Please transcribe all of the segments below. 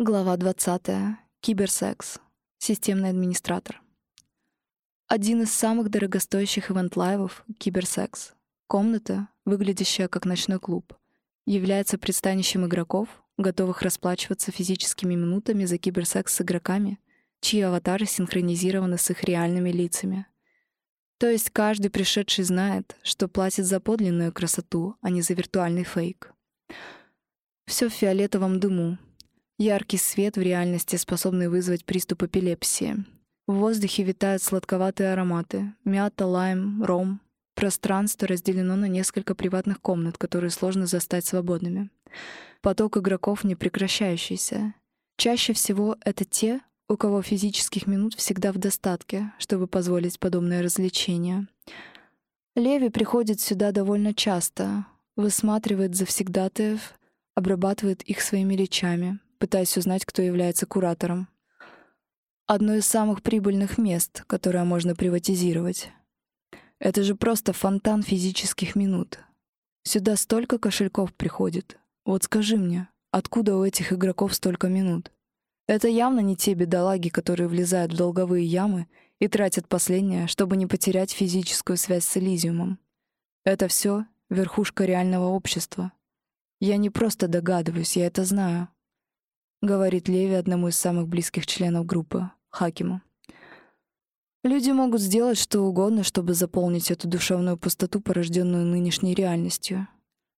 Глава 20. Киберсекс. Системный администратор. Один из самых дорогостоящих event-live ов — киберсекс. Комната, выглядящая как ночной клуб, является пристанищем игроков, готовых расплачиваться физическими минутами за киберсекс с игроками, чьи аватары синхронизированы с их реальными лицами. То есть каждый пришедший знает, что платит за подлинную красоту, а не за виртуальный фейк. Все в фиолетовом дыму. Яркий свет в реальности, способный вызвать приступ эпилепсии. В воздухе витают сладковатые ароматы — мята, лайм, ром. Пространство разделено на несколько приватных комнат, которые сложно застать свободными. Поток игроков непрекращающийся. Чаще всего это те, у кого физических минут всегда в достатке, чтобы позволить подобное развлечение. Леви приходит сюда довольно часто, высматривает завсегдатаев, обрабатывает их своими речами, пытаясь узнать, кто является куратором. Одно из самых прибыльных мест, которое можно приватизировать. Это же просто фонтан физических минут. Сюда столько кошельков приходит. Вот скажи мне, откуда у этих игроков столько минут? Это явно не те бедолаги, которые влезают в долговые ямы и тратят последнее, чтобы не потерять физическую связь с Элизиумом. Это все верхушка реального общества. Я не просто догадываюсь, я это знаю. Говорит Леви одному из самых близких членов группы, Хакиму. Люди могут сделать что угодно, чтобы заполнить эту душевную пустоту, порожденную нынешней реальностью.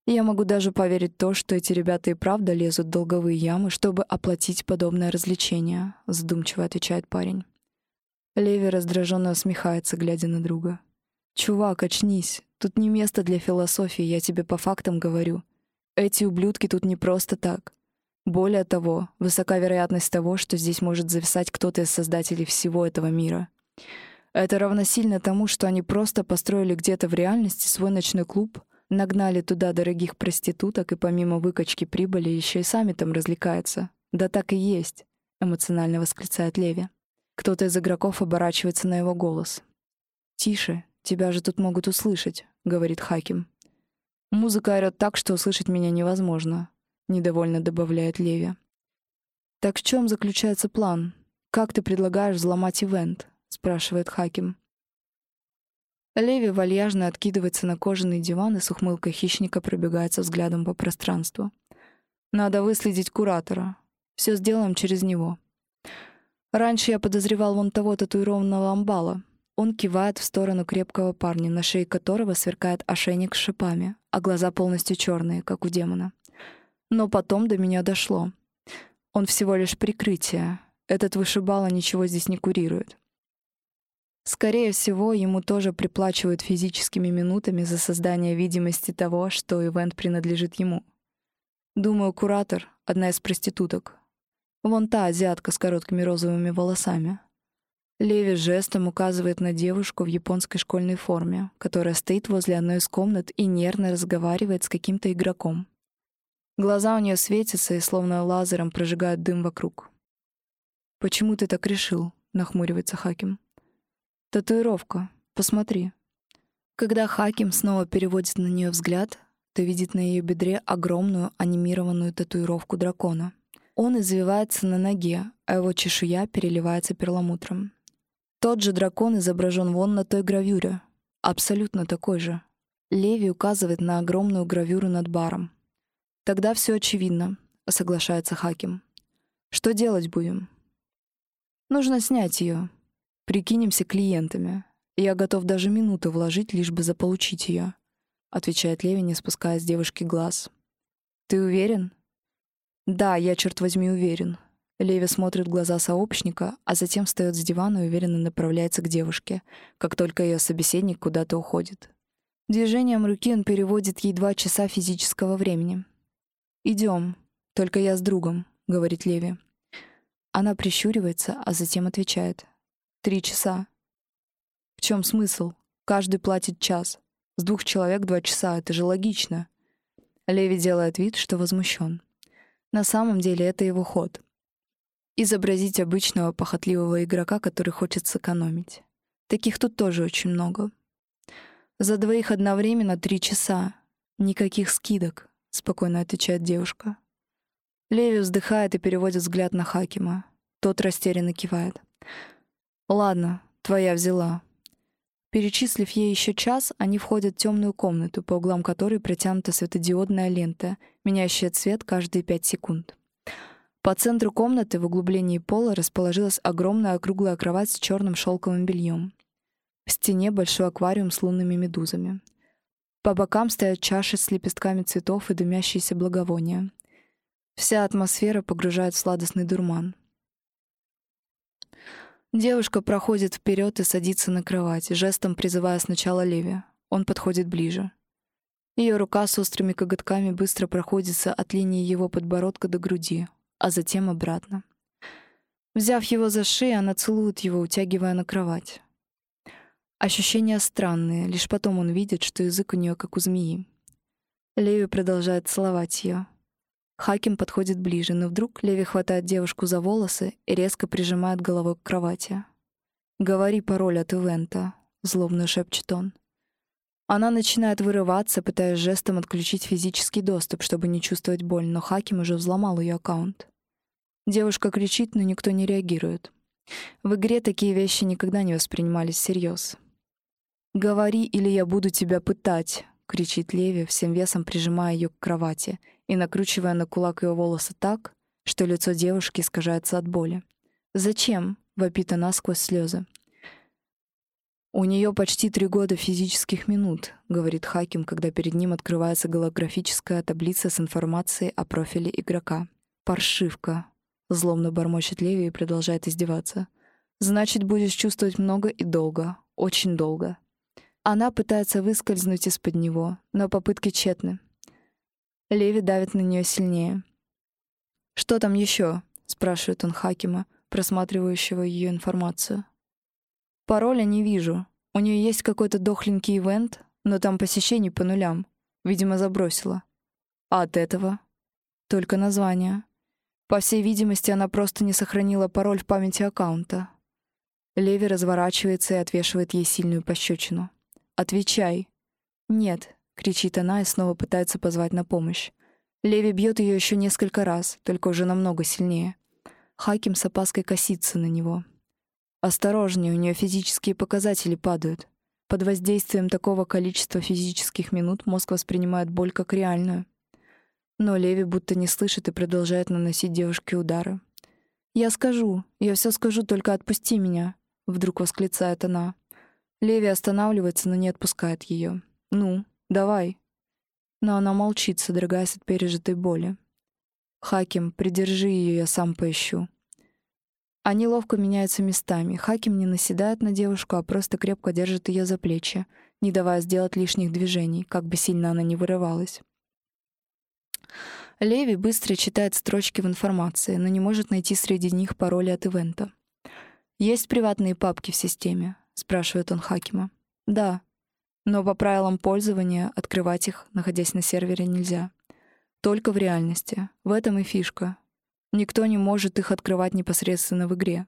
Я могу даже поверить то, что эти ребята и правда лезут в долговые ямы, чтобы оплатить подобное развлечение, задумчиво отвечает парень. Леви раздраженно усмехается, глядя на друга. «Чувак, очнись. Тут не место для философии, я тебе по фактам говорю. Эти ублюдки тут не просто так. Более того, высока вероятность того, что здесь может зависать кто-то из создателей всего этого мира. Это равносильно тому, что они просто построили где-то в реальности свой ночной клуб, Нагнали туда дорогих проституток и помимо выкачки прибыли еще и сами там развлекаются. Да так и есть, эмоционально восклицает Леви. Кто-то из игроков оборачивается на его голос. «Тише, тебя же тут могут услышать», — говорит Хаким. «Музыка орёт так, что услышать меня невозможно», — недовольно добавляет Леви. «Так в чем заключается план? Как ты предлагаешь взломать ивент?» — спрашивает Хаким. Леви вальяжно откидывается на кожаный диван и с ухмылкой хищника пробегается взглядом по пространству. Надо выследить куратора. Все сделаем через него. Раньше я подозревал вон того татуированного амбала. Он кивает в сторону крепкого парня, на шее которого сверкает ошейник с шипами, а глаза полностью черные, как у демона. Но потом до меня дошло. Он всего лишь прикрытие. Этот вышибала ничего здесь не курирует. Скорее всего, ему тоже приплачивают физическими минутами за создание видимости того, что ивент принадлежит ему. Думаю, куратор — одна из проституток. Вон та азиатка с короткими розовыми волосами. Леви жестом указывает на девушку в японской школьной форме, которая стоит возле одной из комнат и нервно разговаривает с каким-то игроком. Глаза у нее светятся и словно лазером прожигают дым вокруг. «Почему ты так решил?» — нахмуривается Хаким. Татуировка. Посмотри. Когда Хаким снова переводит на нее взгляд, то видит на ее бедре огромную анимированную татуировку дракона. Он извивается на ноге, а его чешуя переливается перламутром. Тот же дракон изображен вон на той гравюре. Абсолютно такой же. Леви указывает на огромную гравюру над баром. «Тогда все очевидно», — соглашается Хаким. «Что делать будем?» «Нужно снять ее», Прикинемся клиентами. Я готов даже минуту вложить, лишь бы заполучить ее, отвечает Леви, не спуская с девушки глаз. Ты уверен? Да, я, черт возьми, уверен. Леви смотрит в глаза сообщника, а затем встает с дивана и уверенно направляется к девушке, как только ее собеседник куда-то уходит. Движением руки он переводит ей два часа физического времени. Идем, только я с другом», — говорит Леви. Она прищуривается, а затем отвечает. Три часа. В чем смысл? Каждый платит час. С двух человек два часа. Это же логично. Леви делает вид, что возмущен. На самом деле это его ход. Изобразить обычного похотливого игрока, который хочет сэкономить. Таких тут тоже очень много. За двоих одновременно три часа. Никаких скидок, спокойно отвечает девушка. Леви вздыхает и переводит взгляд на Хакима. Тот растерянно кивает. «Ладно, твоя взяла». Перечислив ей еще час, они входят в темную комнату, по углам которой протянута светодиодная лента, меняющая цвет каждые пять секунд. По центру комнаты в углублении пола расположилась огромная округлая кровать с черным шелковым бельем. В стене большой аквариум с лунными медузами. По бокам стоят чаши с лепестками цветов и дымящиеся благовония. Вся атмосфера погружает в сладостный дурман. Девушка проходит вперед и садится на кровать, жестом призывая сначала Леви. Он подходит ближе. Ее рука с острыми коготками быстро проходится от линии его подбородка до груди, а затем обратно. Взяв его за шею, она целует его, утягивая на кровать. Ощущения странные, лишь потом он видит, что язык у нее как у змеи. Леви продолжает целовать ее. Хаким подходит ближе, но вдруг Леви хватает девушку за волосы и резко прижимает головой к кровати. «Говори пароль от ивента», — злобно шепчет он. Она начинает вырываться, пытаясь жестом отключить физический доступ, чтобы не чувствовать боль, но Хаким уже взломал ее аккаунт. Девушка кричит, но никто не реагирует. В игре такие вещи никогда не воспринимались всерьез. «Говори, или я буду тебя пытать», — кричит Леви, всем весом прижимая ее к кровати и накручивая на кулак ее волосы так, что лицо девушки искажается от боли. «Зачем?» — вопит она сквозь слезы. «У нее почти три года физических минут», — говорит Хаким, когда перед ним открывается голографическая таблица с информацией о профиле игрока. «Паршивка», — злобно бормочет Леви и продолжает издеваться. «Значит, будешь чувствовать много и долго, очень долго». Она пытается выскользнуть из-под него, но попытки тщетны. Леви давит на нее сильнее. «Что там еще?» — спрашивает он Хакима, просматривающего ее информацию. «Пароля не вижу. У нее есть какой-то дохленький ивент, но там посещений по нулям. Видимо, забросила. А от этого? Только название. По всей видимости, она просто не сохранила пароль в памяти аккаунта. Леви разворачивается и отвешивает ей сильную пощечину. «Отвечай». «Нет, кричит она и снова пытается позвать на помощь. Леви бьет ее еще несколько раз, только уже намного сильнее. Хаким с опаской косится на него. Осторожнее, у нее физические показатели падают. Под воздействием такого количества физических минут мозг воспринимает боль как реальную. Но Леви будто не слышит и продолжает наносить девушке удары. «Я скажу, я все скажу, только отпусти меня», — вдруг восклицает она. Леви останавливается, но не отпускает ее. «Ну, Давай. Но она молчит, содрогаясь от пережитой боли. Хаким, придержи ее, я сам поищу. Они ловко меняются местами. Хаким не наседает на девушку, а просто крепко держит ее за плечи, не давая сделать лишних движений, как бы сильно она ни вырывалась. Леви быстро читает строчки в информации, но не может найти среди них пароли от ивента. «Есть приватные папки в системе?» — спрашивает он Хакима. «Да», но по правилам пользования открывать их, находясь на сервере, нельзя. Только в реальности. В этом и фишка. Никто не может их открывать непосредственно в игре.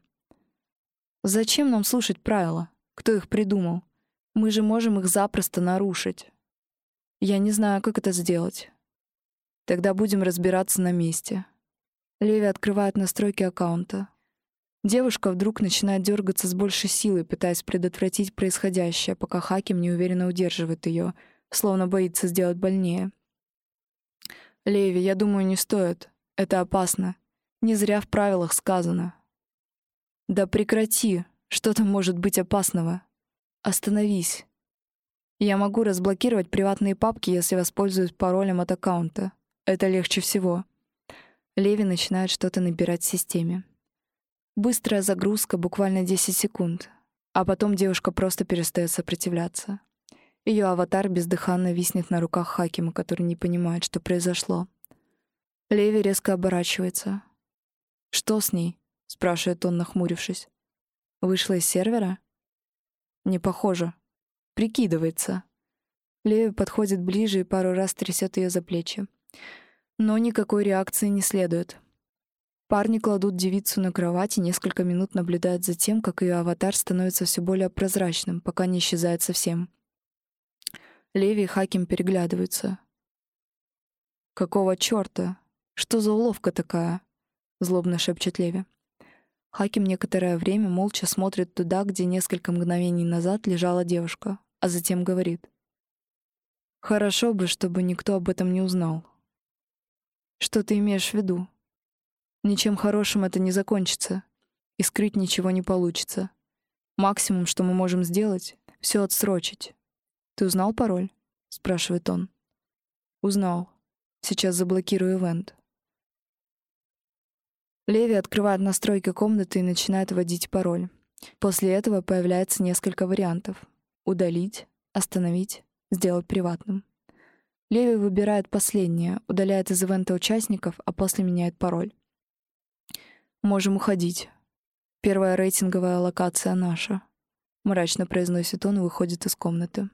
Зачем нам слушать правила? Кто их придумал? Мы же можем их запросто нарушить. Я не знаю, как это сделать. Тогда будем разбираться на месте. Леви открывает настройки аккаунта. Девушка вдруг начинает дергаться с большей силой, пытаясь предотвратить происходящее, пока Хаким неуверенно удерживает ее, словно боится сделать больнее. «Леви, я думаю, не стоит. Это опасно. Не зря в правилах сказано». «Да прекрати! Что там может быть опасного? Остановись. Я могу разблокировать приватные папки, если воспользуюсь паролем от аккаунта. Это легче всего». Леви начинает что-то набирать в системе. Быстрая загрузка, буквально 10 секунд. А потом девушка просто перестает сопротивляться. Ее аватар бездыханно виснет на руках Хакима, который не понимает, что произошло. Леви резко оборачивается. «Что с ней?» — спрашивает он, нахмурившись. «Вышла из сервера?» «Не похоже. Прикидывается». Леви подходит ближе и пару раз трясет ее за плечи. Но никакой реакции не следует. Парни кладут девицу на кровать и несколько минут наблюдают за тем, как ее аватар становится все более прозрачным, пока не исчезает совсем. Леви и Хаким переглядываются. «Какого чёрта?» «Что за уловка такая?» — злобно шепчет Леви. Хаким некоторое время молча смотрит туда, где несколько мгновений назад лежала девушка, а затем говорит. «Хорошо бы, чтобы никто об этом не узнал». «Что ты имеешь в виду?» «Ничем хорошим это не закончится, и скрыть ничего не получится. Максимум, что мы можем сделать — все отсрочить. Ты узнал пароль?» — спрашивает он. «Узнал. Сейчас заблокирую ивент». Леви открывает настройки комнаты и начинает вводить пароль. После этого появляется несколько вариантов. Удалить, остановить, сделать приватным. Леви выбирает последнее, удаляет из ивента участников, а после меняет пароль. «Можем уходить. Первая рейтинговая локация наша», — мрачно произносит он и выходит из комнаты.